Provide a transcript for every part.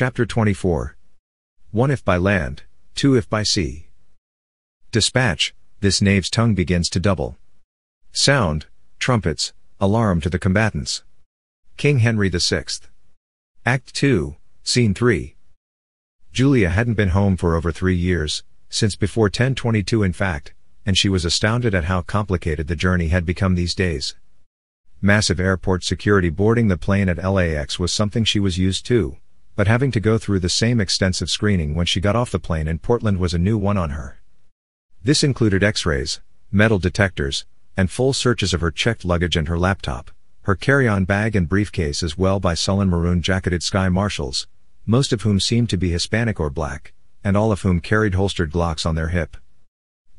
Chapter 24. 1 If by land, 2 If by sea. Dispatch, this knave's tongue begins to double. Sound, trumpets, alarm to the combatants. King Henry VI. Act 2, Scene 3. Julia hadn't been home for over three years, since before 1022 in fact, and she was astounded at how complicated the journey had become these days. Massive airport security boarding the plane at LAX was something she was used to, but having to go through the same extensive screening when she got off the plane in Portland was a new one on her. This included x-rays, metal detectors, and full searches of her checked luggage and her laptop, her carry-on bag and briefcase as well by sullen maroon jacketed sky marshals, most of whom seemed to be Hispanic or black, and all of whom carried holstered Glocks on their hip.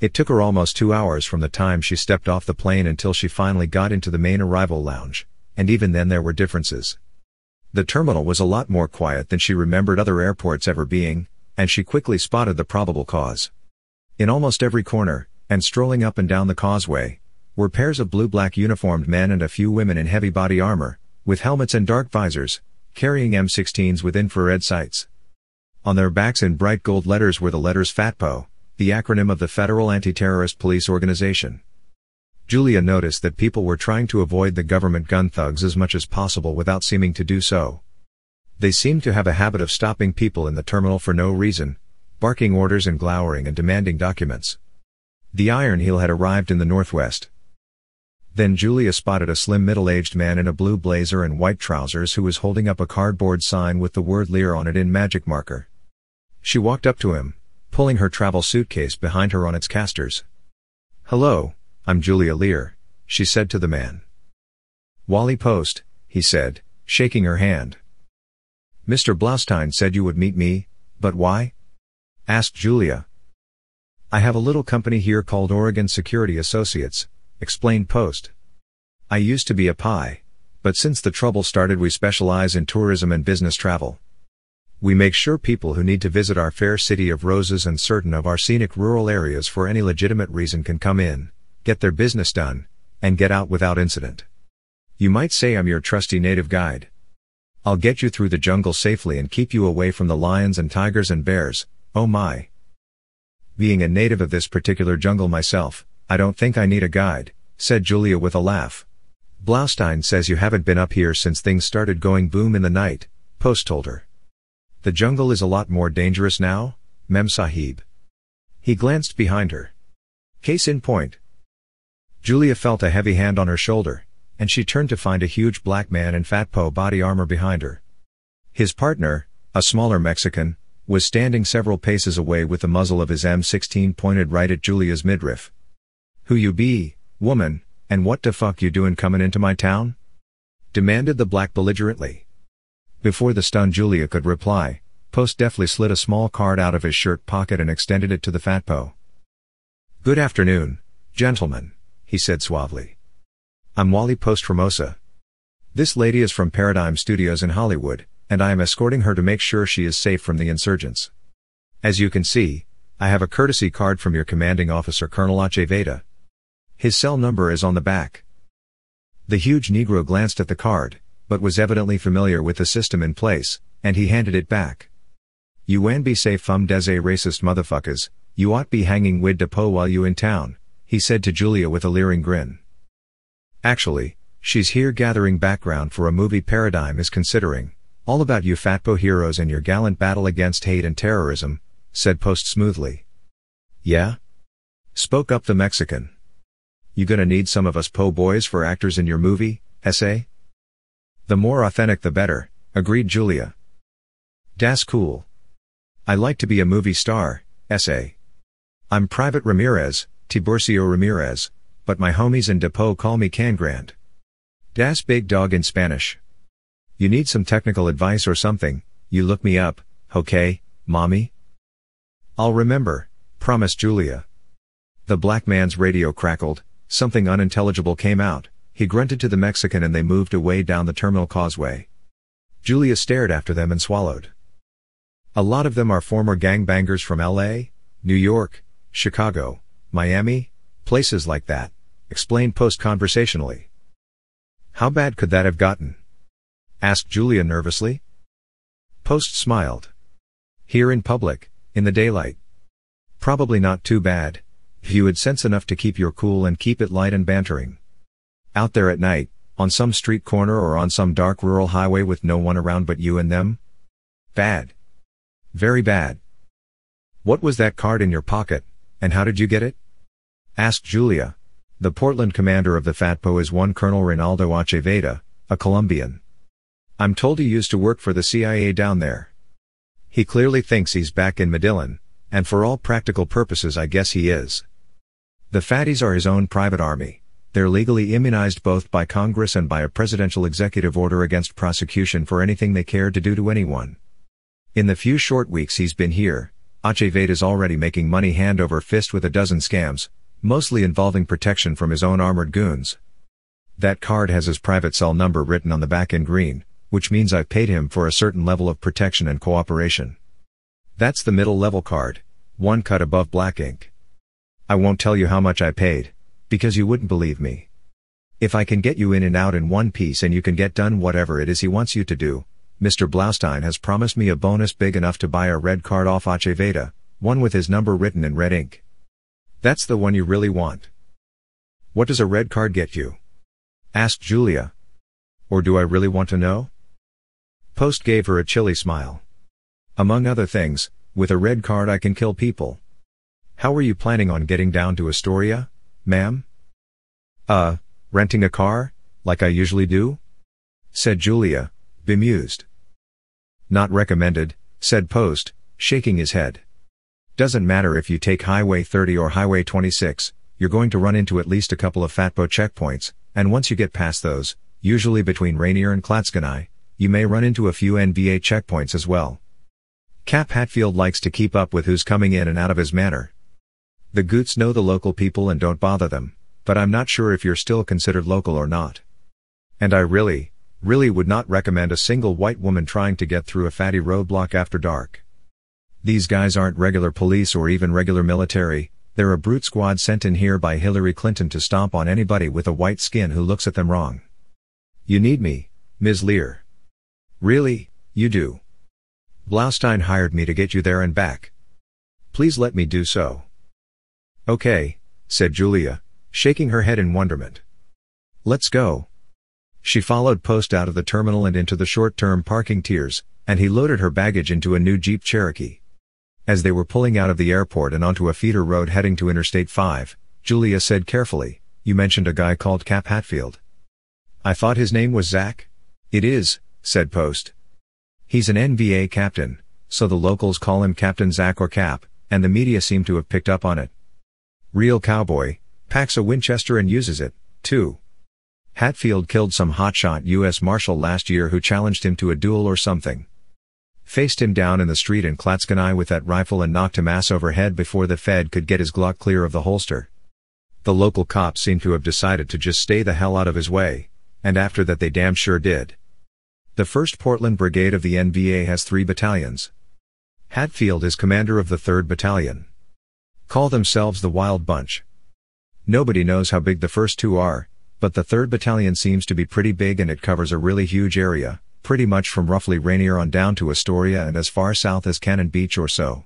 It took her almost two hours from the time she stepped off the plane until she finally got into the main arrival lounge, and even then there were differences. The terminal was a lot more quiet than she remembered other airports ever being, and she quickly spotted the probable cause. In almost every corner, and strolling up and down the causeway, were pairs of blue-black uniformed men and a few women in heavy body armor, with helmets and dark visors, carrying M16s with infrared sights. On their backs in bright gold letters were the letters FATPO, the acronym of the Federal Anti-Terrorist Police Organization. Julia noticed that people were trying to avoid the government gun thugs as much as possible without seeming to do so. They seemed to have a habit of stopping people in the terminal for no reason, barking orders and glowering and demanding documents. The Iron Heel had arrived in the northwest. Then Julia spotted a slim middle-aged man in a blue blazer and white trousers who was holding up a cardboard sign with the word Lear on it in magic marker. She walked up to him, pulling her travel suitcase behind her on its casters. Hello, I'm Julia Lear, she said to the man. Wally Post, he said, shaking her hand. Mr. Blaustein said you would meet me, but why? asked Julia. I have a little company here called Oregon Security Associates, explained Post. I used to be a PI, but since the trouble started we specialize in tourism and business travel. We make sure people who need to visit our fair city of roses and certain of our scenic rural areas for any legitimate reason can come in get their business done, and get out without incident. You might say I'm your trusty native guide. I'll get you through the jungle safely and keep you away from the lions and tigers and bears, oh my. Being a native of this particular jungle myself, I don't think I need a guide, said Julia with a laugh. Blaustein says you haven't been up here since things started going boom in the night, Post told her. The jungle is a lot more dangerous now, Mem Sahib. He glanced behind her. Case in point, Julia felt a heavy hand on her shoulder, and she turned to find a huge black man in FATPO body armor behind her. His partner, a smaller Mexican, was standing several paces away with the muzzle of his M16 pointed right at Julia's midriff. Who you be, woman, and what the fuck you doin' comin' into my town? demanded the black belligerently. Before the stunned Julia could reply, Post deftly slid a small card out of his shirt pocket and extended it to the FATPO. Good afternoon, gentlemen he said suavely. I'm Wally Post Formosa. This lady is from Paradigm Studios in Hollywood, and I am escorting her to make sure she is safe from the insurgents. As you can see, I have a courtesy card from your commanding officer Colonel Veda. His cell number is on the back. The huge Negro glanced at the card, but was evidently familiar with the system in place, and he handed it back. You an be safe from des racist motherfuckers, you ought be hanging wid de po while you in town, he said to Julia with a leering grin. Actually, she's here gathering background for a movie Paradigm is considering, all about you fatpo heroes and your gallant battle against hate and terrorism, said Post smoothly. Yeah? Spoke up the Mexican. You gonna need some of us po boys for actors in your movie, essay? The more authentic the better, agreed Julia. Das cool. I like to be a movie star, essay. I'm Private Ramirez, Tiburcio Ramirez, but my homies in Depot call me Cangrand. Das Big Dog in Spanish. You need some technical advice or something, you look me up, okay, mommy? I'll remember, promised Julia. The black man's radio crackled, something unintelligible came out, he grunted to the Mexican and they moved away down the terminal causeway. Julia stared after them and swallowed. A lot of them are former gangbangers from LA, New York, Chicago, Miami, places like that, explained Post conversationally. How bad could that have gotten? asked Julia nervously. Post smiled. Here in public, in the daylight. Probably not too bad, if you had sense enough to keep your cool and keep it light and bantering. Out there at night, on some street corner or on some dark rural highway with no one around but you and them? Bad. Very bad. What was that card in your pocket, and how did you get it? asked Julia. The Portland commander of the FATPO is one Colonel Reynaldo Acheveda, a Colombian. I'm told he used to work for the CIA down there. He clearly thinks he's back in Medellin, and for all practical purposes I guess he is. The fatties are his own private army. They're legally immunized both by Congress and by a presidential executive order against prosecution for anything they care to do to anyone. In the few short weeks he's been here, Acheveda is already making money hand over fist with a dozen scams, mostly involving protection from his own armored goons. That card has his private cell number written on the back in green, which means I've paid him for a certain level of protection and cooperation. That's the middle level card, one cut above black ink. I won't tell you how much I paid, because you wouldn't believe me. If I can get you in and out in one piece and you can get done whatever it is he wants you to do, Mr. Blaustein has promised me a bonus big enough to buy a red card off Aceveda, one with his number written in red ink. That's the one you really want. What does a red card get you? asked Julia. Or do I really want to know? Post gave her a chilly smile. Among other things, with a red card I can kill people. How are you planning on getting down to Astoria, ma'am? Uh, renting a car, like I usually do? said Julia, bemused. Not recommended, said Post, shaking his head. Doesn't matter if you take Highway 30 or Highway 26, you're going to run into at least a couple of Fatpo checkpoints, and once you get past those, usually between Rainier and Clatskanie, you may run into a few NVA checkpoints as well. Cap Hatfield likes to keep up with who's coming in and out of his manor. The Goots know the local people and don't bother them, but I'm not sure if you're still considered local or not. And I really, really would not recommend a single white woman trying to get through a fatty roadblock after dark. These guys aren't regular police or even regular military, they're a brute squad sent in here by Hillary Clinton to stomp on anybody with a white skin who looks at them wrong. You need me, Ms. Lear. Really, you do. Blaustein hired me to get you there and back. Please let me do so. Okay, said Julia, shaking her head in wonderment. Let's go. She followed Post out of the terminal and into the short-term parking tiers, and he loaded her baggage into a new Jeep Cherokee. As they were pulling out of the airport and onto a feeder road heading to Interstate 5, Julia said carefully, You mentioned a guy called Cap Hatfield. I thought his name was Zach? It is, said Post. He's an NVA captain, so the locals call him Captain Zach or Cap, and the media seem to have picked up on it. Real cowboy, packs a Winchester and uses it, too. Hatfield killed some hotshot U.S. Marshal last year who challenged him to a duel or something. Faced him down in the street in Clatskanie with that rifle and knocked him ass overhead before the Fed could get his Glock clear of the holster. The local cops seem to have decided to just stay the hell out of his way, and after that they damn sure did. The 1st Portland Brigade of the NVA has three battalions. Hatfield is commander of the 3rd Battalion. Call themselves the Wild Bunch. Nobody knows how big the first two are, but the 3rd Battalion seems to be pretty big and it covers a really huge area, pretty much from roughly Rainier on down to Astoria and as far south as Cannon Beach or so.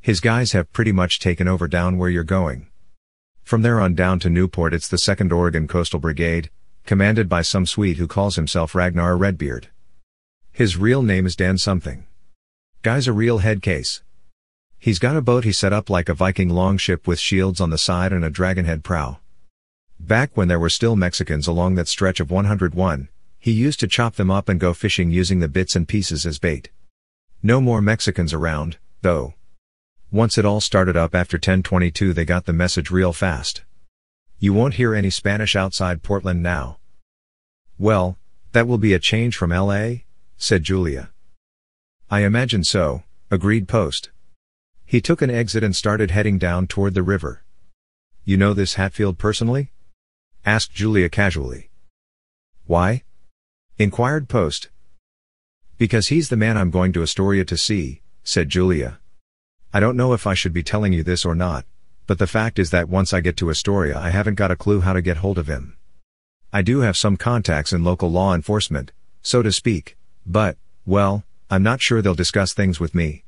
His guys have pretty much taken over down where you're going. From there on down to Newport it's the 2nd Oregon Coastal Brigade, commanded by some Swede who calls himself Ragnar Redbeard. His real name is Dan something. Guy's a real head case. He's got a boat he set up like a Viking longship with shields on the side and a dragonhead prow. Back when there were still Mexicans along that stretch of 101, he used to chop them up and go fishing using the bits and pieces as bait. No more Mexicans around, though. Once it all started up after 1022 they got the message real fast. You won't hear any Spanish outside Portland now. Well, that will be a change from LA, said Julia. I imagine so, agreed Post. He took an exit and started heading down toward the river. You know this Hatfield personally? Asked Julia casually. Why? inquired Post. Because he's the man I'm going to Astoria to see, said Julia. I don't know if I should be telling you this or not, but the fact is that once I get to Astoria I haven't got a clue how to get hold of him. I do have some contacts in local law enforcement, so to speak, but, well, I'm not sure they'll discuss things with me.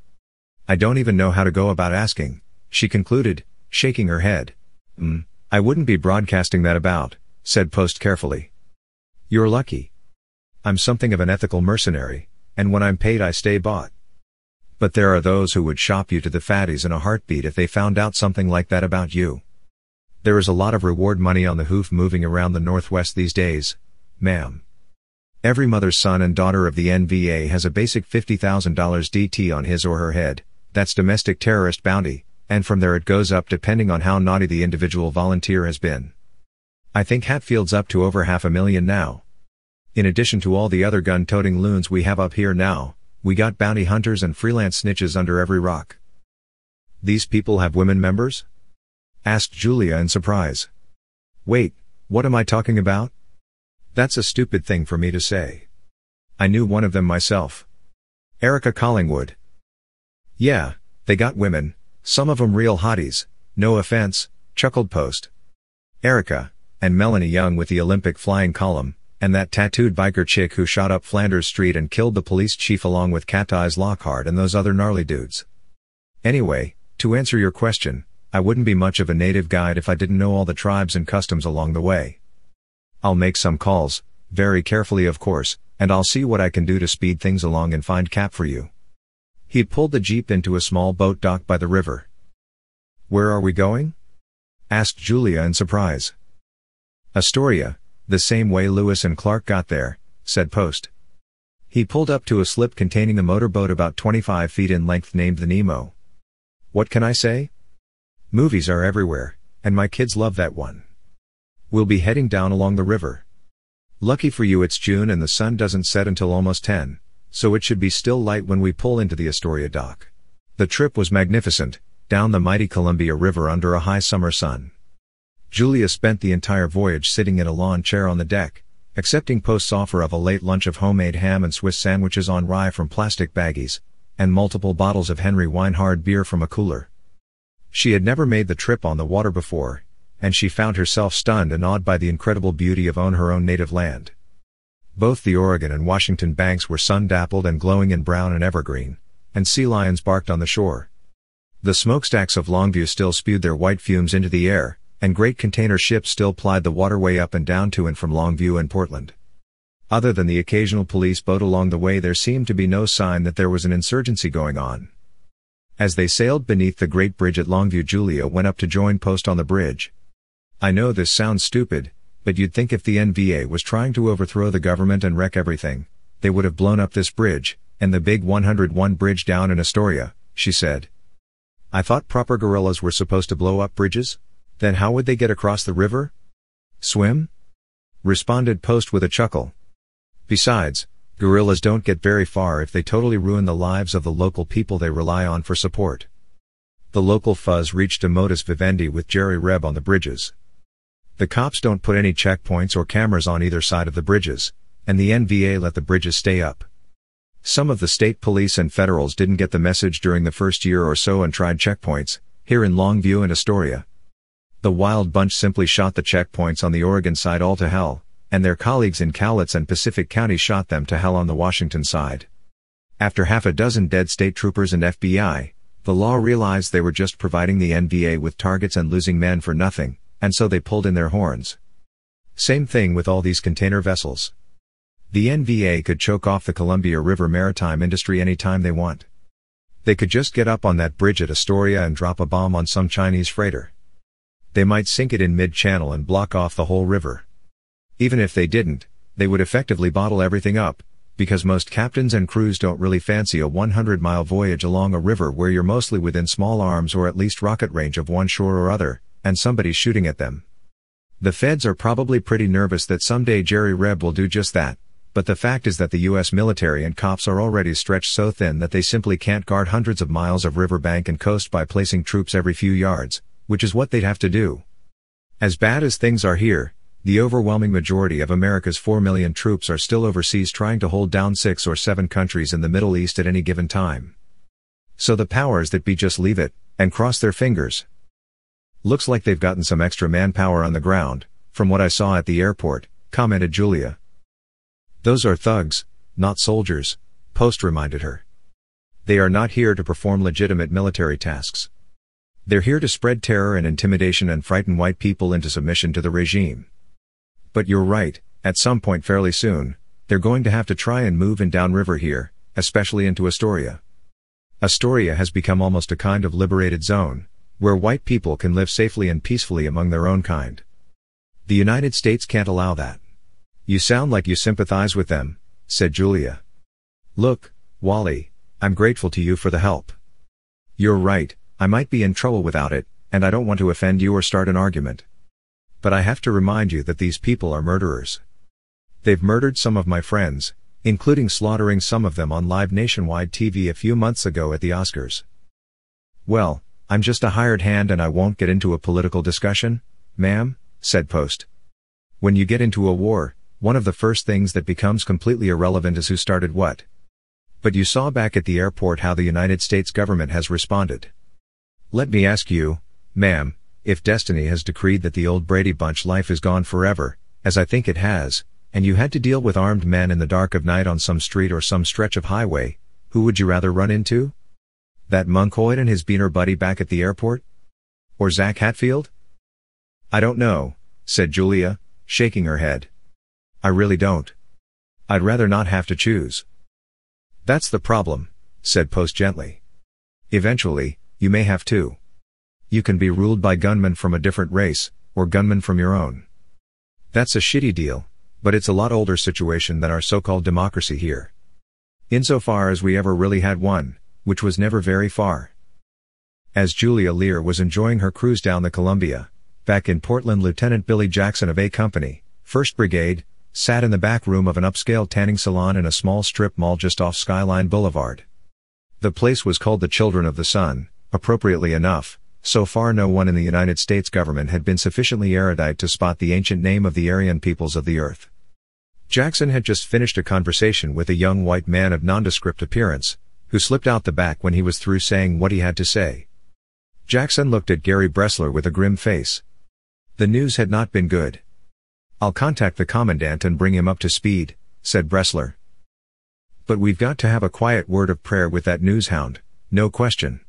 I don't even know how to go about asking, she concluded, shaking her head. Hmm, I wouldn't be broadcasting that about, said Post carefully. You're lucky. I'm something of an ethical mercenary, and when I'm paid I stay bought. But there are those who would shop you to the fatties in a heartbeat if they found out something like that about you. There is a lot of reward money on the hoof moving around the Northwest these days, ma'am. Every mother's son and daughter of the NVA has a basic $50,000 DT on his or her head, that's domestic terrorist bounty, and from there it goes up depending on how naughty the individual volunteer has been. I think Hatfield's up to over half a million now. In addition to all the other gun-toting loons we have up here now, we got bounty hunters and freelance snitches under every rock. These people have women members? Asked Julia in surprise. Wait, what am I talking about? That's a stupid thing for me to say. I knew one of them myself. Erica Collingwood. Yeah, they got women, some of 'em real hotties, no offense, chuckled Post. Erica, and Melanie Young with the Olympic flying column, and that tattooed biker chick who shot up Flanders Street and killed the police chief along with Cat Eyes Lockhart and those other gnarly dudes. Anyway, to answer your question, I wouldn't be much of a native guide if I didn't know all the tribes and customs along the way. I'll make some calls, very carefully of course, and I'll see what I can do to speed things along and find Cap for you. He pulled the jeep into a small boat dock by the river. Where are we going? asked Julia in surprise. Astoria, the same way Lewis and Clark got there, said Post. He pulled up to a slip containing a motorboat about 25 feet in length named the Nemo. What can I say? Movies are everywhere, and my kids love that one. We'll be heading down along the river. Lucky for you it's June and the sun doesn't set until almost 10, so it should be still light when we pull into the Astoria dock. The trip was magnificent, down the mighty Columbia River under a high summer sun. Julia spent the entire voyage sitting in a lawn chair on the deck, accepting Post's offer of a late lunch of homemade ham and Swiss sandwiches on rye from plastic baggies, and multiple bottles of Henry Weinhard beer from a cooler. She had never made the trip on the water before, and she found herself stunned and awed by the incredible beauty of own her own native land. Both the Oregon and Washington banks were sun-dappled and glowing in brown and evergreen, and sea lions barked on the shore. The smokestacks of Longview still spewed their white fumes into the air, and great container ships still plied the waterway up and down to and from Longview and Portland. Other than the occasional police boat along the way there seemed to be no sign that there was an insurgency going on. As they sailed beneath the great bridge at Longview Julia went up to join post on the bridge. I know this sounds stupid, but you'd think if the NVA was trying to overthrow the government and wreck everything, they would have blown up this bridge, and the big 101 bridge down in Astoria, she said. I thought proper guerrillas were supposed to blow up bridges? Then how would they get across the river? Swim? Responded Post with a chuckle. Besides, guerrillas don't get very far if they totally ruin the lives of the local people they rely on for support. The local fuzz reached a modus vivendi with Jerry Reb on the bridges. The cops don't put any checkpoints or cameras on either side of the bridges, and the NVA let the bridges stay up. Some of the state police and federals didn't get the message during the first year or so and tried checkpoints, here in Longview and Astoria. The wild bunch simply shot the checkpoints on the Oregon side all to hell, and their colleagues in Cowlitz and Pacific County shot them to hell on the Washington side. After half a dozen dead state troopers and FBI, the law realized they were just providing the NVA with targets and losing men for nothing, and so they pulled in their horns. Same thing with all these container vessels. The NVA could choke off the Columbia River maritime industry anytime they want. They could just get up on that bridge at Astoria and drop a bomb on some Chinese freighter. They might sink it in mid-channel and block off the whole river. Even if they didn't, they would effectively bottle everything up, because most captains and crews don't really fancy a 100 mile voyage along a river where you're mostly within small arms or at least rocket range of one shore or other, and somebody's shooting at them. The feds are probably pretty nervous that someday Jerry Reb will do just that, but the fact is that the US military and cops are already stretched so thin that they simply can't guard hundreds of miles of riverbank and coast by placing troops every few yards, which is what they'd have to do. As bad as things are here, the overwhelming majority of America's 4 million troops are still overseas trying to hold down six or seven countries in the Middle East at any given time. So the powers that be just leave it, and cross their fingers. Looks like they've gotten some extra manpower on the ground, from what I saw at the airport, commented Julia. Those are thugs, not soldiers, Post reminded her. They are not here to perform legitimate military tasks. They're here to spread terror and intimidation and frighten white people into submission to the regime. But you're right, at some point fairly soon, they're going to have to try and move in downriver here, especially into Astoria. Astoria has become almost a kind of liberated zone, where white people can live safely and peacefully among their own kind. The United States can't allow that. You sound like you sympathize with them, said Julia. Look, Wally, I'm grateful to you for the help. You're right, I might be in trouble without it, and I don't want to offend you or start an argument. But I have to remind you that these people are murderers. They've murdered some of my friends, including slaughtering some of them on live nationwide TV a few months ago at the Oscars. Well, I'm just a hired hand and I won't get into a political discussion, ma'am, said Post. When you get into a war, one of the first things that becomes completely irrelevant is who started what. But you saw back at the airport how the United States government has responded. Let me ask you, ma'am, if destiny has decreed that the old Brady Bunch life is gone forever, as I think it has, and you had to deal with armed men in the dark of night on some street or some stretch of highway, who would you rather run into? That monkoid and his beaner buddy back at the airport? Or Zach Hatfield? I don't know, said Julia, shaking her head. I really don't. I'd rather not have to choose. That's the problem, said Post gently. Eventually, you may have to. You can be ruled by gunmen from a different race, or gunmen from your own. That's a shitty deal, but it's a lot older situation than our so-called democracy here. Insofar as we ever really had one, which was never very far. As Julia Lear was enjoying her cruise down the Columbia, back in Portland Lieutenant Billy Jackson of A Company, 1st Brigade, sat in the back room of an upscale tanning salon in a small strip mall just off Skyline Boulevard. The place was called the Children of the Sun, appropriately enough, so far no one in the United States government had been sufficiently erudite to spot the ancient name of the Aryan peoples of the earth. Jackson had just finished a conversation with a young white man of nondescript appearance, who slipped out the back when he was through saying what he had to say. Jackson looked at Gary Bressler with a grim face. The news had not been good. I'll contact the commandant and bring him up to speed, said Bressler. But we've got to have a quiet word of prayer with that news hound, no question.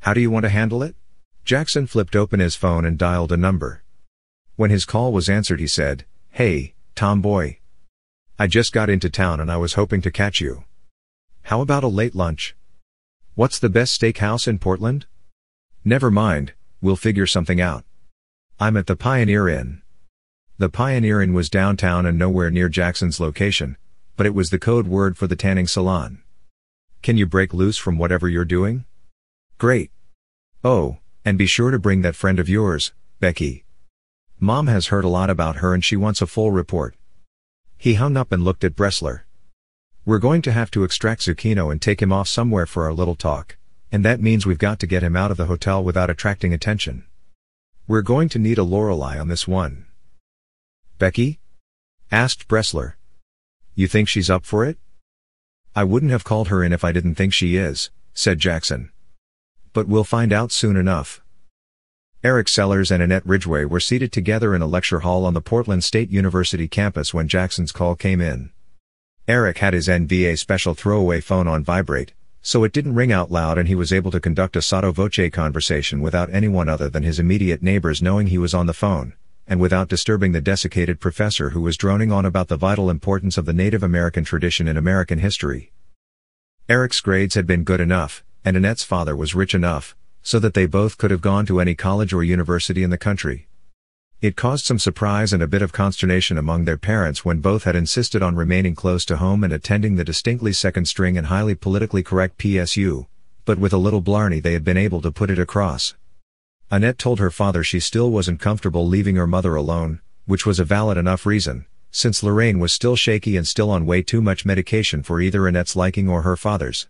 How do you want to handle it? Jackson flipped open his phone and dialed a number. When his call was answered he said, Hey, Tomboy. I just got into town and I was hoping to catch you. How about a late lunch? What's the best steakhouse in Portland? Never mind, we'll figure something out. I'm at the Pioneer Inn. The Pioneer Inn was downtown and nowhere near Jackson's location, but it was the code word for the tanning salon. Can you break loose from whatever you're doing? Great. Oh, and be sure to bring that friend of yours, Becky. Mom has heard a lot about her and she wants a full report. He hung up and looked at Bressler. We're going to have to extract Zucchino and take him off somewhere for our little talk, and that means we've got to get him out of the hotel without attracting attention. We're going to need a Lorelei on this one. Becky? asked Bressler. You think she's up for it? I wouldn't have called her in if I didn't think she is, said Jackson but we'll find out soon enough. Eric Sellers and Annette Ridgway were seated together in a lecture hall on the Portland State University campus when Jackson's call came in. Eric had his NVA special throwaway phone on vibrate, so it didn't ring out loud and he was able to conduct a sotto voce conversation without anyone other than his immediate neighbors knowing he was on the phone, and without disturbing the desiccated professor who was droning on about the vital importance of the Native American tradition in American history. Eric's grades had been good enough, and Annette's father was rich enough, so that they both could have gone to any college or university in the country. It caused some surprise and a bit of consternation among their parents when both had insisted on remaining close to home and attending the distinctly second string and highly politically correct PSU, but with a little blarney they had been able to put it across. Annette told her father she still wasn't comfortable leaving her mother alone, which was a valid enough reason, since Lorraine was still shaky and still on way too much medication for either Annette's liking or her father's.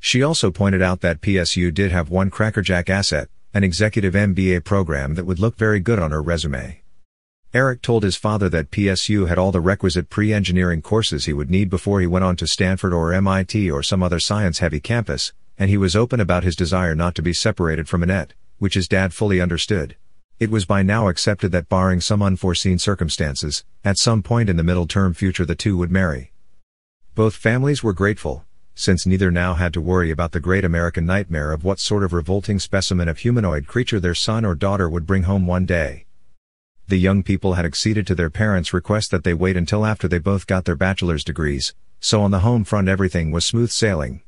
She also pointed out that PSU did have one crackerjack asset, an executive MBA program that would look very good on her resume. Eric told his father that PSU had all the requisite pre-engineering courses he would need before he went on to Stanford or MIT or some other science-heavy campus, and he was open about his desire not to be separated from Annette, which his dad fully understood. It was by now accepted that barring some unforeseen circumstances, at some point in the middle term future the two would marry. Both families were grateful, since neither now had to worry about the great American nightmare of what sort of revolting specimen of humanoid creature their son or daughter would bring home one day. The young people had acceded to their parents' request that they wait until after they both got their bachelor's degrees, so on the home front everything was smooth sailing.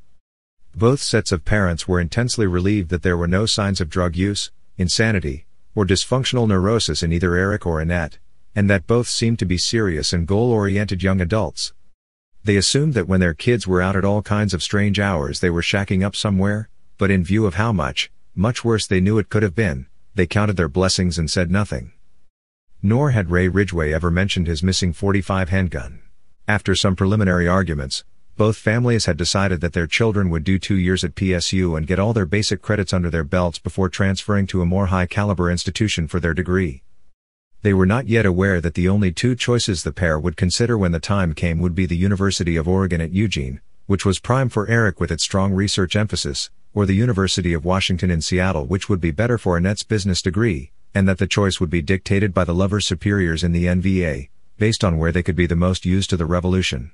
Both sets of parents were intensely relieved that there were no signs of drug use, insanity, or dysfunctional neurosis in either Eric or Annette, and that both seemed to be serious and goal-oriented young adults. They assumed that when their kids were out at all kinds of strange hours they were shacking up somewhere, but in view of how much, much worse they knew it could have been, they counted their blessings and said nothing. Nor had Ray Ridgway ever mentioned his missing 45 handgun. After some preliminary arguments, both families had decided that their children would do two years at PSU and get all their basic credits under their belts before transferring to a more high caliber institution for their degree. They were not yet aware that the only two choices the pair would consider when the time came would be the University of Oregon at Eugene, which was prime for Eric with its strong research emphasis, or the University of Washington in Seattle which would be better for Annette's business degree, and that the choice would be dictated by the lovers' superiors in the NVA, based on where they could be the most used to the revolution.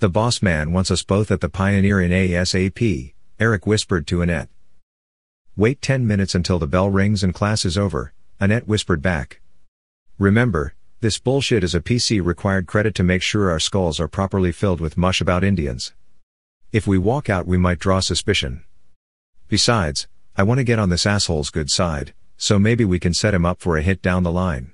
The boss man wants us both at the Pioneer in ASAP, Eric whispered to Annette. Wait 10 minutes until the bell rings and class is over, Annette whispered back. Remember, this bullshit is a PC required credit to make sure our skulls are properly filled with mush about Indians. If we walk out we might draw suspicion. Besides, I want to get on this asshole's good side, so maybe we can set him up for a hit down the line.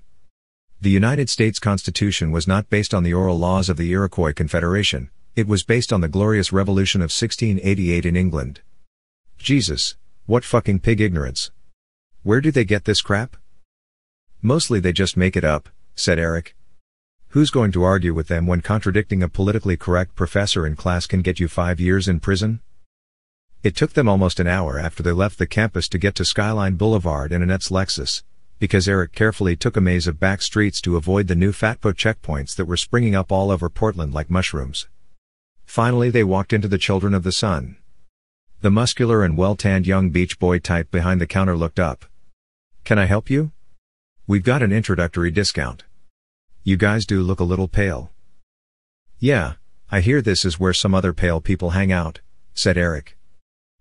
The United States Constitution was not based on the oral laws of the Iroquois Confederation, it was based on the glorious revolution of 1688 in England. Jesus, what fucking pig ignorance. Where do they get this crap? Mostly they just make it up, said Eric. Who's going to argue with them when contradicting a politically correct professor in class can get you five years in prison? It took them almost an hour after they left the campus to get to Skyline Boulevard in Annette's Lexus, because Eric carefully took a maze of back streets to avoid the new FATPO checkpoints that were springing up all over Portland like mushrooms. Finally they walked into the Children of the Sun. The muscular and well-tanned young beach boy type behind the counter looked up. Can I help you? We've got an introductory discount. You guys do look a little pale. Yeah, I hear this is where some other pale people hang out, said Eric.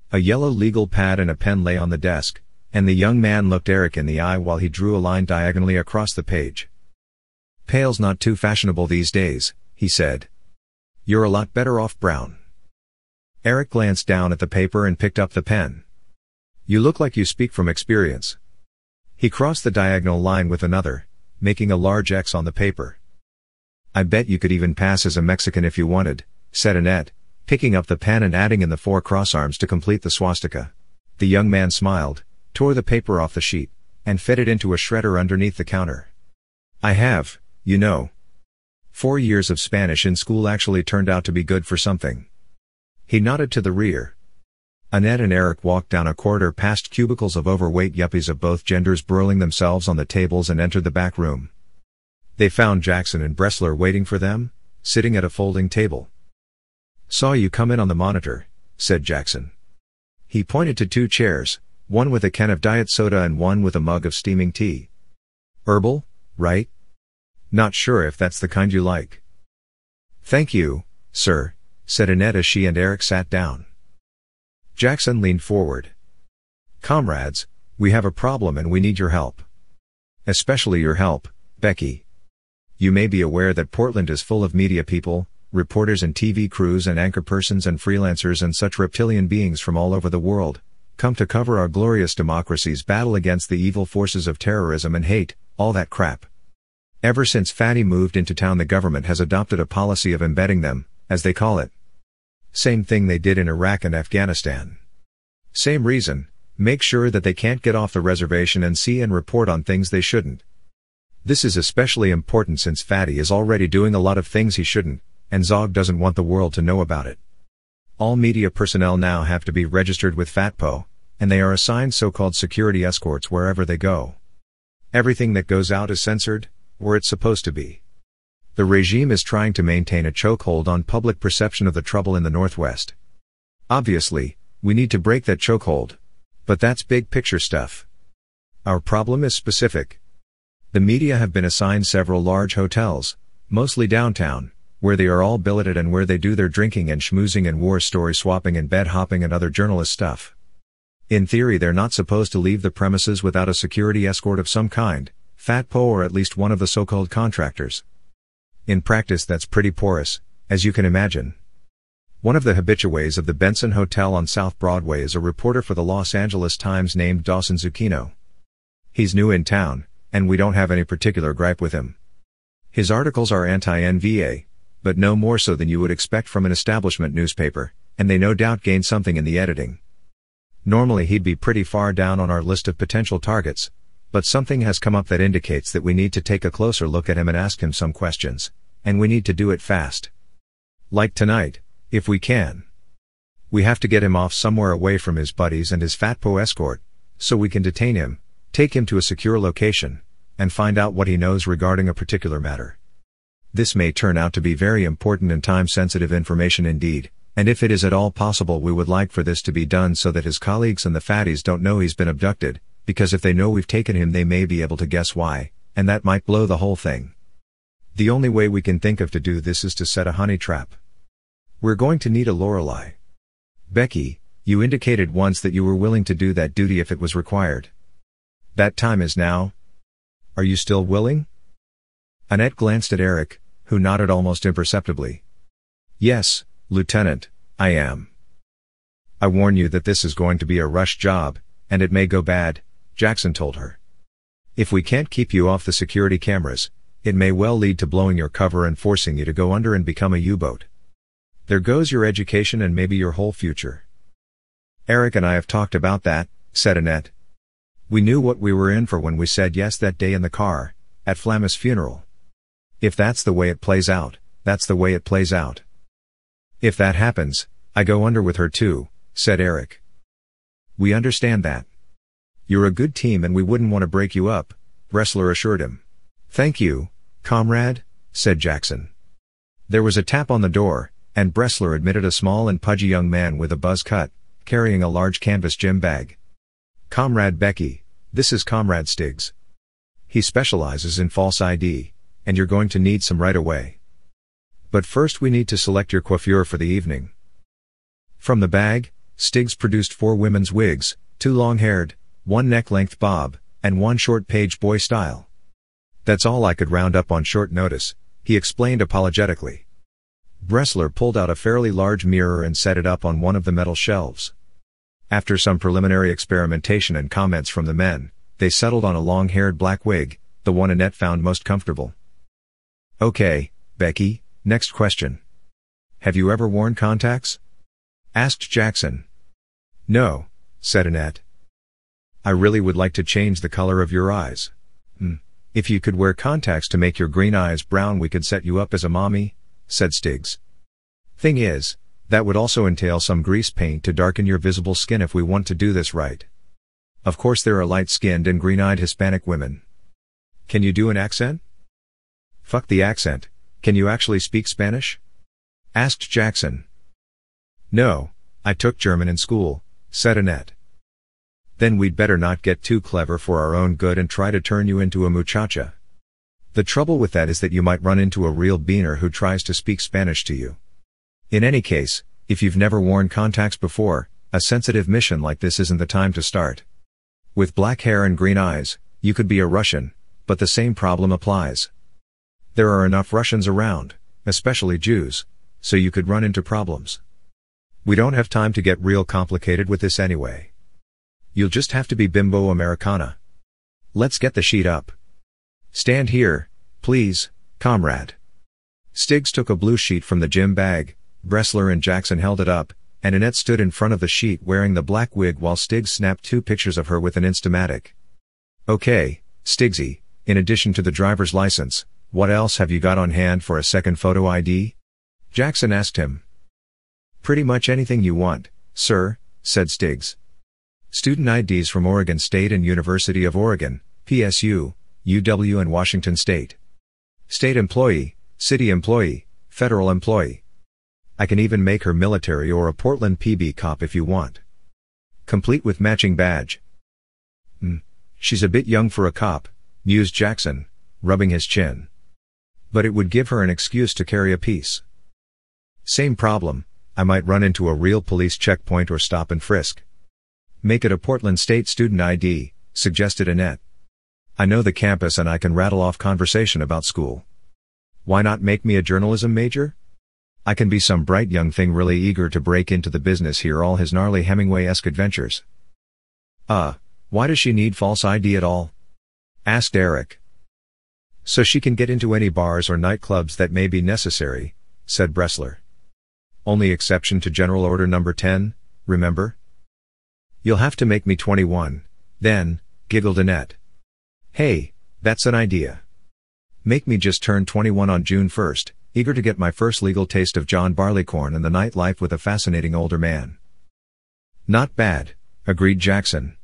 A yellow legal pad and a pen lay on the desk, and the young man looked Eric in the eye while he drew a line diagonally across the page. Pale's not too fashionable these days, he said. You're a lot better off brown. Eric glanced down at the paper and picked up the pen. You look like you speak from experience. He crossed the diagonal line with another, making a large X on the paper. I bet you could even pass as a Mexican if you wanted, said Annette, picking up the pen and adding in the four crossarms to complete the swastika. The young man smiled, tore the paper off the sheet, and fed it into a shredder underneath the counter. I have, you know. Four years of Spanish in school actually turned out to be good for something. He nodded to the rear, Annette and Eric walked down a corridor past cubicles of overweight yuppies of both genders broiling themselves on the tables and entered the back room. They found Jackson and Bressler waiting for them, sitting at a folding table. Saw you come in on the monitor, said Jackson. He pointed to two chairs, one with a can of diet soda and one with a mug of steaming tea. Herbal, right? Not sure if that's the kind you like. Thank you, sir, said Annette as she and Eric sat down. Jackson leaned forward. Comrades, we have a problem and we need your help. Especially your help, Becky. You may be aware that Portland is full of media people, reporters and TV crews and anchor persons and freelancers and such reptilian beings from all over the world, come to cover our glorious democracy's battle against the evil forces of terrorism and hate, all that crap. Ever since Fatty moved into town the government has adopted a policy of embedding them, as they call it. Same thing they did in Iraq and Afghanistan. Same reason, make sure that they can't get off the reservation and see and report on things they shouldn't. This is especially important since Fatty is already doing a lot of things he shouldn't, and Zog doesn't want the world to know about it. All media personnel now have to be registered with FATPO, and they are assigned so-called security escorts wherever they go. Everything that goes out is censored, or it's supposed to be. The regime is trying to maintain a chokehold on public perception of the trouble in the Northwest. Obviously, we need to break that chokehold. But that's big picture stuff. Our problem is specific. The media have been assigned several large hotels, mostly downtown, where they are all billeted and where they do their drinking and schmoozing and war story swapping and bed hopping and other journalist stuff. In theory they're not supposed to leave the premises without a security escort of some kind, FATPO or at least one of the so-called contractors. In practice that's pretty porous, as you can imagine. One of the habitués of the Benson Hotel on South Broadway is a reporter for the Los Angeles Times named Dawson Zucchino. He's new in town, and we don't have any particular gripe with him. His articles are anti-NVA, but no more so than you would expect from an establishment newspaper, and they no doubt gain something in the editing. Normally he'd be pretty far down on our list of potential targets, but something has come up that indicates that we need to take a closer look at him and ask him some questions, and we need to do it fast. Like tonight, if we can. We have to get him off somewhere away from his buddies and his Fatpo escort, so we can detain him, take him to a secure location, and find out what he knows regarding a particular matter. This may turn out to be very important and time-sensitive information indeed, and if it is at all possible we would like for this to be done so that his colleagues and the fatties don't know he's been abducted, because if they know we've taken him they may be able to guess why, and that might blow the whole thing. The only way we can think of to do this is to set a honey trap. We're going to need a Lorelei. Becky, you indicated once that you were willing to do that duty if it was required. That time is now. Are you still willing? Annette glanced at Eric, who nodded almost imperceptibly. Yes, Lieutenant, I am. I warn you that this is going to be a rush job, and it may go bad, Jackson told her. If we can't keep you off the security cameras, it may well lead to blowing your cover and forcing you to go under and become a U-boat. There goes your education and maybe your whole future. Eric and I have talked about that, said Annette. We knew what we were in for when we said yes that day in the car, at Flamma's funeral. If that's the way it plays out, that's the way it plays out. If that happens, I go under with her too, said Eric. We understand that. You're a good team and we wouldn't want to break you up, Bressler assured him. Thank you, comrade, said Jackson. There was a tap on the door, and Bressler admitted a small and pudgy young man with a buzz cut, carrying a large canvas gym bag. Comrade Becky, this is Comrade Stiggs. He specializes in false ID, and you're going to need some right away. But first we need to select your coiffure for the evening. From the bag, Stiggs produced four women's wigs, two long-haired, one neck-length bob, and one short page boy style. That's all I could round up on short notice, he explained apologetically. Bressler pulled out a fairly large mirror and set it up on one of the metal shelves. After some preliminary experimentation and comments from the men, they settled on a long-haired black wig, the one Annette found most comfortable. Okay, Becky, next question. Have you ever worn contacts? Asked Jackson. No, said Annette. I really would like to change the color of your eyes. Hmm. If you could wear contacts to make your green eyes brown we could set you up as a mommy, said Stiggs. Thing is, that would also entail some grease paint to darken your visible skin if we want to do this right. Of course there are light-skinned and green-eyed Hispanic women. Can you do an accent? Fuck the accent, can you actually speak Spanish? Asked Jackson. No, I took German in school, said Annette. Then we'd better not get too clever for our own good and try to turn you into a muchacha. The trouble with that is that you might run into a real beaner who tries to speak Spanish to you. In any case, if you've never worn contacts before, a sensitive mission like this isn't the time to start. With black hair and green eyes, you could be a Russian, but the same problem applies. There are enough Russians around, especially Jews, so you could run into problems. We don't have time to get real complicated with this anyway. You'll just have to be bimbo Americana. Let's get the sheet up. Stand here, please, comrade. Stiggs took a blue sheet from the gym bag, Bressler and Jackson held it up, and Annette stood in front of the sheet wearing the black wig while Stiggs snapped two pictures of her with an Instamatic. Okay, Stiggsy, in addition to the driver's license, what else have you got on hand for a second photo ID? Jackson asked him. Pretty much anything you want, sir, said Stiggs. Student IDs from Oregon State and University of Oregon, PSU, UW and Washington State. State employee, city employee, federal employee. I can even make her military or a Portland PB cop if you want. Complete with matching badge. Hmm, she's a bit young for a cop, mused Jackson, rubbing his chin. But it would give her an excuse to carry a piece. Same problem, I might run into a real police checkpoint or stop and frisk. Make it a Portland State student ID, suggested Annette. I know the campus and I can rattle off conversation about school. Why not make me a journalism major? I can be some bright young thing really eager to break into the business hear all his gnarly Hemingway-esque adventures. Uh, why does she need false ID at all? asked Eric. So she can get into any bars or nightclubs that may be necessary, said Bressler. Only exception to General Order Number 10, remember? You'll have to make me 21, then, giggled Annette. Hey, that's an idea. Make me just turn 21 on June 1st, eager to get my first legal taste of John Barleycorn and the nightlife with a fascinating older man. Not bad, agreed Jackson.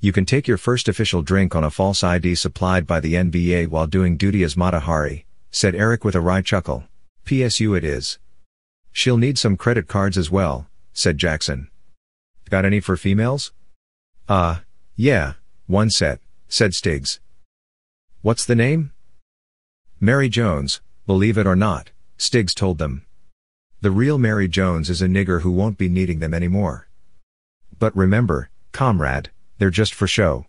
You can take your first official drink on a false ID supplied by the NVA while doing duty as Mata Hari, said Eric with a wry chuckle. PSU it is. She'll need some credit cards as well, said Jackson. Got any for females? Uh, yeah, one set, said Stiggs. What's the name? Mary Jones, believe it or not, Stiggs told them. The real Mary Jones is a nigger who won't be needing them anymore. But remember, comrade, they're just for show.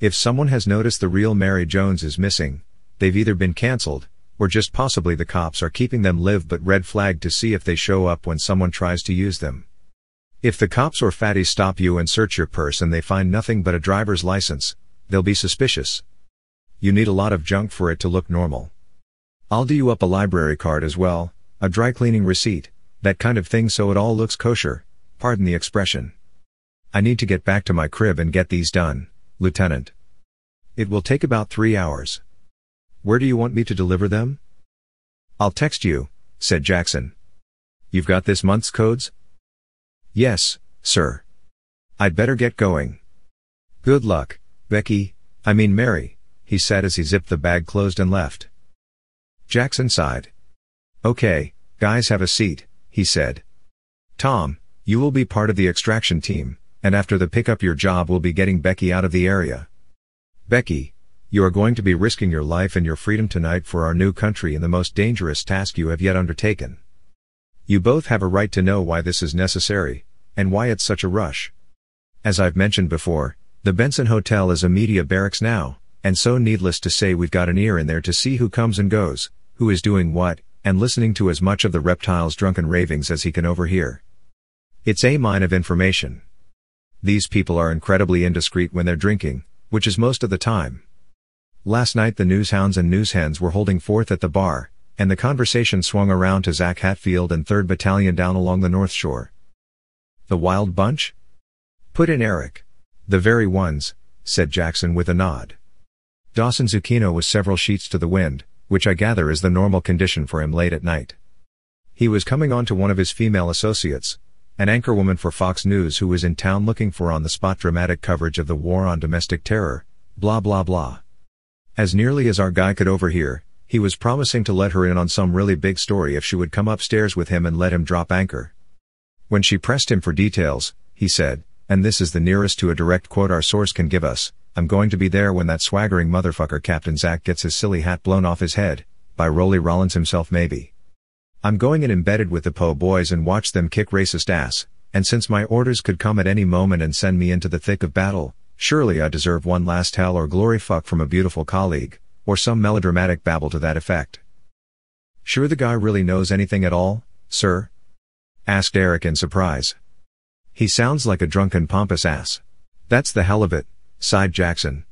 If someone has noticed the real Mary Jones is missing, they've either been cancelled, or just possibly the cops are keeping them live but red flagged to see if they show up when someone tries to use them. If the cops or fatties stop you and search your purse and they find nothing but a driver's license, they'll be suspicious. You need a lot of junk for it to look normal. I'll do you up a library card as well, a dry cleaning receipt, that kind of thing so it all looks kosher, pardon the expression. I need to get back to my crib and get these done, Lieutenant. It will take about three hours. Where do you want me to deliver them? I'll text you, said Jackson. You've got this month's codes? Yes, sir. I'd better get going. Good luck, Becky, I mean Mary, he said as he zipped the bag closed and left. Jackson sighed. Okay, guys have a seat, he said. Tom, you will be part of the extraction team, and after the pickup your job will be getting Becky out of the area. Becky, you are going to be risking your life and your freedom tonight for our new country in the most dangerous task you have yet undertaken. You both have a right to know why this is necessary, and why it's such a rush. As I've mentioned before, the Benson Hotel is a media barracks now, and so needless to say we've got an ear in there to see who comes and goes, who is doing what, and listening to as much of the reptile's drunken ravings as he can overhear. It's a mine of information. These people are incredibly indiscreet when they're drinking, which is most of the time. Last night the newshounds and newshens were holding forth at the bar, and the conversation swung around to Zach Hatfield and 3rd Battalion down along the North Shore. The wild bunch? Put in Eric. The very ones, said Jackson with a nod. Dawson Zucchino was several sheets to the wind, which I gather is the normal condition for him late at night. He was coming on to one of his female associates, an anchorwoman for Fox News who was in town looking for on-the-spot dramatic coverage of the war on domestic terror, blah blah blah. As nearly as our guy could overhear, he was promising to let her in on some really big story if she would come upstairs with him and let him drop anchor. When she pressed him for details, he said, and this is the nearest to a direct quote our source can give us, I'm going to be there when that swaggering motherfucker Captain Zack gets his silly hat blown off his head, by Rolly Rollins himself maybe. I'm going in embedded with the Po boys and watch them kick racist ass, and since my orders could come at any moment and send me into the thick of battle, surely I deserve one last hell or glory fuck from a beautiful colleague, or some melodramatic babble to that effect. Sure the guy really knows anything at all, sir? asked Eric in surprise. He sounds like a drunken pompous ass. That's the hell of it, sighed Jackson.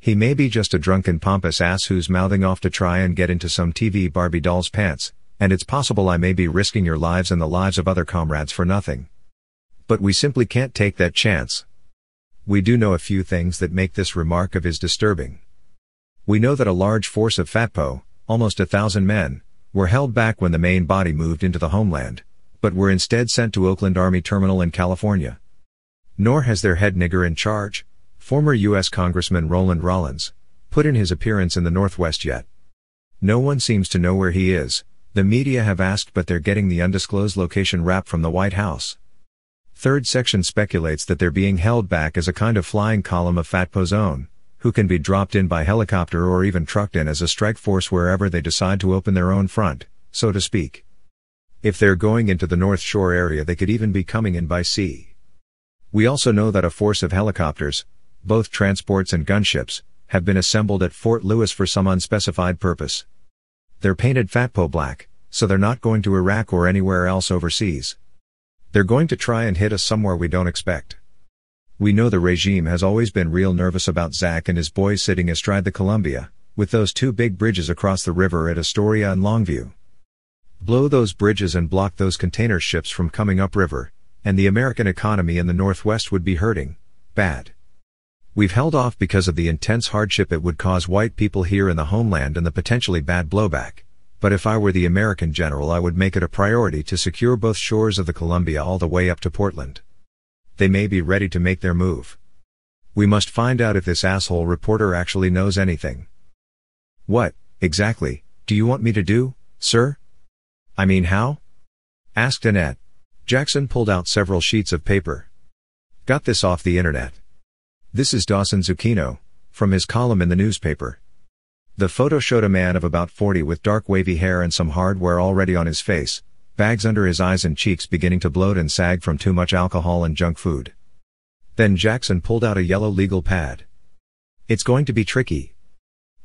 He may be just a drunken pompous ass who's mouthing off to try and get into some TV Barbie doll's pants, and it's possible I may be risking your lives and the lives of other comrades for nothing. But we simply can't take that chance. We do know a few things that make this remark of his disturbing. We know that a large force of FATPO, almost a thousand men, were held back when the main body moved into the homeland, but were instead sent to Oakland Army Terminal in California. Nor has their head nigger in charge, former U.S. Congressman Roland Rollins, put in his appearance in the Northwest yet. No one seems to know where he is, the media have asked but they're getting the undisclosed location wrap from the White House. Third section speculates that they're being held back as a kind of flying column of FATPO's own, who can be dropped in by helicopter or even trucked in as a strike force wherever they decide to open their own front, so to speak. If they're going into the North Shore area, they could even be coming in by sea. We also know that a force of helicopters, both transports and gunships, have been assembled at Fort Lewis for some unspecified purpose. They're painted Fatpo black, so they're not going to Iraq or anywhere else overseas. They're going to try and hit us somewhere we don't expect. We know the regime has always been real nervous about Zach and his boys sitting astride the Columbia, with those two big bridges across the river at Astoria and Longview. Blow those bridges and block those container ships from coming upriver, and the American economy in the Northwest would be hurting, bad. We've held off because of the intense hardship it would cause white people here in the homeland and the potentially bad blowback. But if I were the American general I would make it a priority to secure both shores of the Columbia all the way up to Portland. They may be ready to make their move. We must find out if this asshole reporter actually knows anything. What, exactly, do you want me to do, sir? I mean how? asked Annette. Jackson pulled out several sheets of paper. Got this off the internet. This is Dawson Zucchino, from his column in the newspaper. The photo showed a man of about 40 with dark wavy hair and some hardware already on his face, bags under his eyes and cheeks beginning to bloat and sag from too much alcohol and junk food. Then Jackson pulled out a yellow legal pad. It's going to be tricky.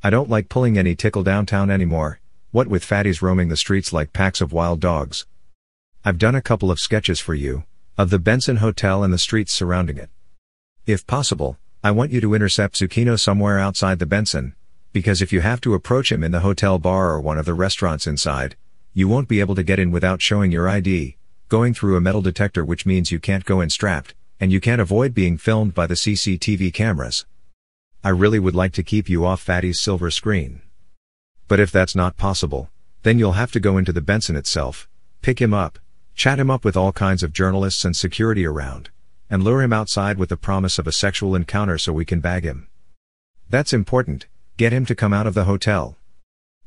I don't like pulling any tickle downtown anymore, what with fatties roaming the streets like packs of wild dogs. I've done a couple of sketches for you, of the Benson Hotel and the streets surrounding it. If possible, I want you to intercept Zucchino somewhere outside the Benson, because if you have to approach him in the hotel bar or one of the restaurants inside, you won't be able to get in without showing your ID, going through a metal detector which means you can't go in strapped, and you can't avoid being filmed by the CCTV cameras. I really would like to keep you off Fatty's silver screen. But if that's not possible, then you'll have to go into the Benson itself, pick him up, Chat him up with all kinds of journalists and security around. And lure him outside with the promise of a sexual encounter so we can bag him. That's important, get him to come out of the hotel.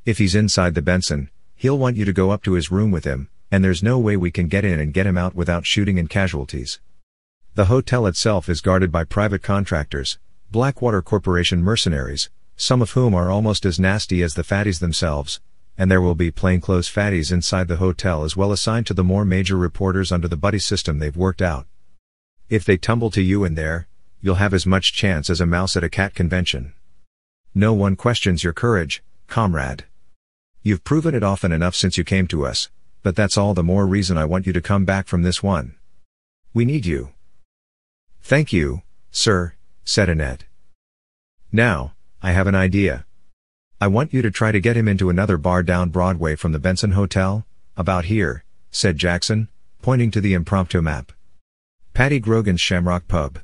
If he's inside the Benson, he'll want you to go up to his room with him, and there's no way we can get in and get him out without shooting and casualties. The hotel itself is guarded by private contractors, Blackwater Corporation mercenaries, some of whom are almost as nasty as the fatties themselves, and there will be plainclothes fatties inside the hotel as well assigned to the more major reporters under the buddy system they've worked out. If they tumble to you in there, you'll have as much chance as a mouse at a cat convention. No one questions your courage, comrade. You've proven it often enough since you came to us, but that's all the more reason I want you to come back from this one. We need you. Thank you, sir, said Annette. Now, I have an idea. I want you to try to get him into another bar down Broadway from the Benson Hotel, about here, said Jackson, pointing to the impromptu map. Patty Grogan's Shamrock Pub.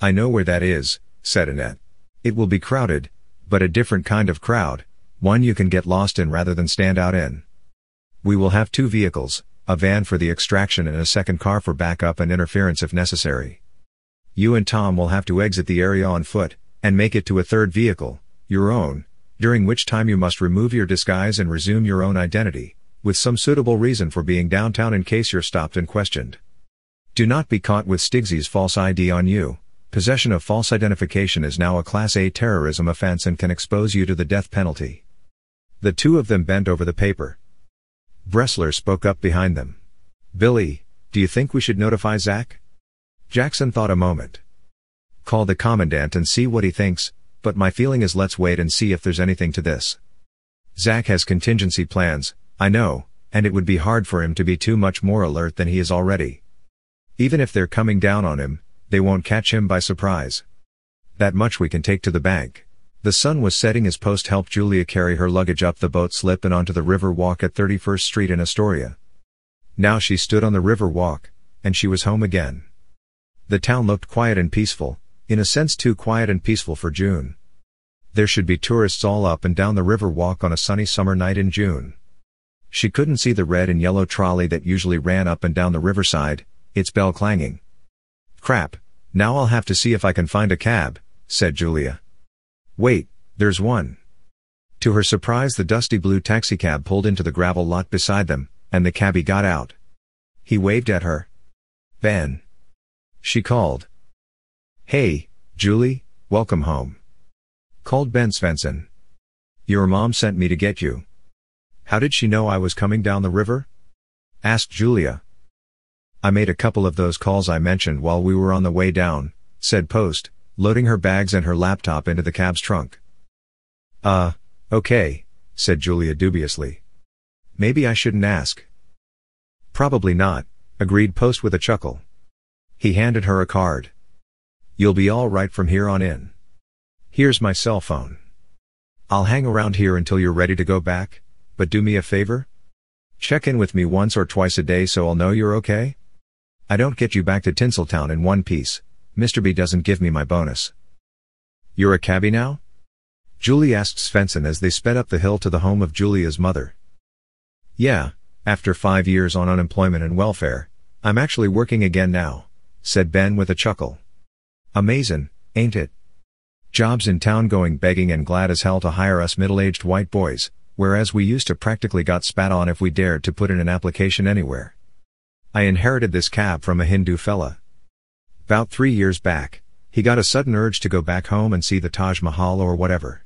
I know where that is, said Annette. It will be crowded, but a different kind of crowd, one you can get lost in rather than stand out in. We will have two vehicles, a van for the extraction and a second car for backup and interference if necessary. You and Tom will have to exit the area on foot, and make it to a third vehicle, your own, during which time you must remove your disguise and resume your own identity, with some suitable reason for being downtown in case you're stopped and questioned. Do not be caught with Stigsy's false ID on you. Possession of false identification is now a Class A terrorism offense and can expose you to the death penalty. The two of them bent over the paper. Bressler spoke up behind them. Billy, do you think we should notify Zach? Jackson thought a moment. Call the commandant and see what he thinks, but my feeling is let's wait and see if there's anything to this. Zach has contingency plans, I know, and it would be hard for him to be too much more alert than he is already. Even if they're coming down on him, they won't catch him by surprise. That much we can take to the bank. The sun was setting as Post helped Julia carry her luggage up the boat slip and onto the river walk at 31st Street in Astoria. Now she stood on the river walk, and she was home again. The town looked quiet and peaceful, in a sense too quiet and peaceful for June. There should be tourists all up and down the river walk on a sunny summer night in June. She couldn't see the red and yellow trolley that usually ran up and down the riverside, its bell clanging. Crap, now I'll have to see if I can find a cab, said Julia. Wait, there's one. To her surprise the dusty blue taxicab pulled into the gravel lot beside them, and the cabbie got out. He waved at her. Ben. She called. Hey, Julie, welcome home. Called Ben Svensson. Your mom sent me to get you. How did she know I was coming down the river? Asked Julia. I made a couple of those calls I mentioned while we were on the way down, said Post, loading her bags and her laptop into the cab's trunk. Uh, okay, said Julia dubiously. Maybe I shouldn't ask. Probably not, agreed Post with a chuckle. He handed her a card. You'll be all right from here on in. Here's my cell phone. I'll hang around here until you're ready to go back, but do me a favor? Check in with me once or twice a day so I'll know you're okay? I don't get you back to Tinseltown in one piece, Mr. B doesn't give me my bonus. You're a cabbie now? Julie asked Svensson as they sped up the hill to the home of Julia's mother. Yeah, after five years on unemployment and welfare, I'm actually working again now, said Ben with a chuckle. Amazin', ain't it? Jobs in town going begging and glad as hell to hire us middle-aged white boys, whereas we used to practically got spat on if we dared to put in an application anywhere. I inherited this cab from a Hindu fella. About three years back, he got a sudden urge to go back home and see the Taj Mahal or whatever.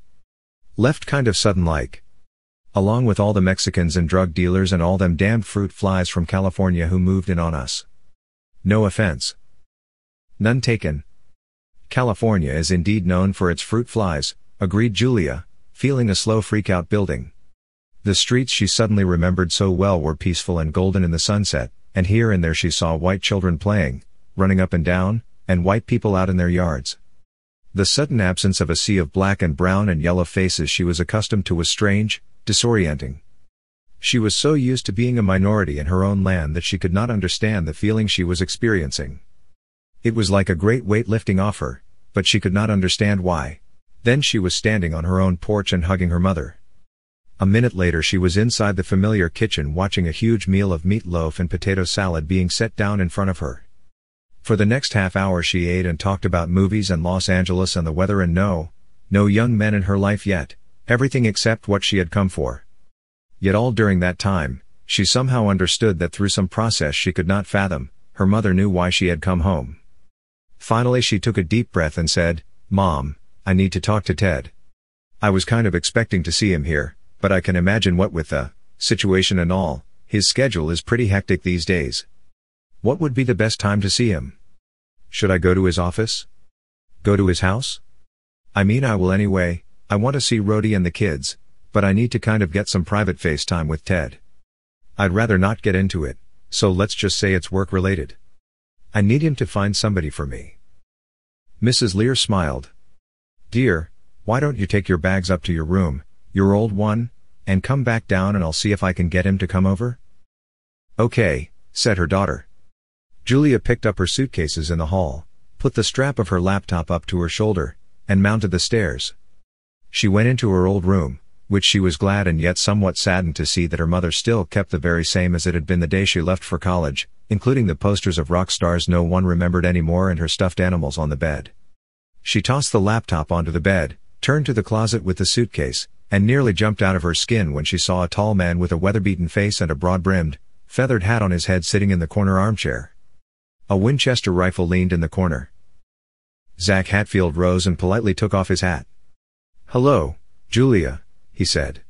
Left kind of sudden like. Along with all the Mexicans and drug dealers and all them damned fruit flies from California who moved in on us. No offense. None taken. California is indeed known for its fruit flies, agreed Julia, feeling a slow freakout building. The streets she suddenly remembered so well were peaceful and golden in the sunset, and here and there she saw white children playing, running up and down, and white people out in their yards. The sudden absence of a sea of black and brown and yellow faces she was accustomed to was strange, disorienting. She was so used to being a minority in her own land that she could not understand the feeling she was experiencing. It was like a great weight lifting off her, but she could not understand why. Then she was standing on her own porch and hugging her mother. A minute later she was inside the familiar kitchen watching a huge meal of meatloaf and potato salad being set down in front of her. For the next half hour she ate and talked about movies and Los Angeles and the weather and no, no young men in her life yet, everything except what she had come for. Yet all during that time, she somehow understood that through some process she could not fathom, her mother knew why she had come home. Finally she took a deep breath and said, Mom, I need to talk to Ted. I was kind of expecting to see him here, but I can imagine what with the situation and all, his schedule is pretty hectic these days. What would be the best time to see him? Should I go to his office? Go to his house? I mean I will anyway, I want to see Rhodey and the kids, but I need to kind of get some private face time with Ted. I'd rather not get into it, so let's just say it's work related. I need him to find somebody for me. Mrs. Lear smiled. Dear, why don't you take your bags up to your room, your old one, and come back down and I'll see if I can get him to come over? Okay, said her daughter. Julia picked up her suitcases in the hall, put the strap of her laptop up to her shoulder, and mounted the stairs. She went into her old room, which she was glad and yet somewhat saddened to see that her mother still kept the very same as it had been the day she left for college, including the posters of rock stars no one remembered anymore and her stuffed animals on the bed. She tossed the laptop onto the bed, turned to the closet with the suitcase, and nearly jumped out of her skin when she saw a tall man with a weather-beaten face and a broad-brimmed, feathered hat on his head sitting in the corner armchair. A Winchester rifle leaned in the corner. Zach Hatfield rose and politely took off his hat. Hello, Julia, he said.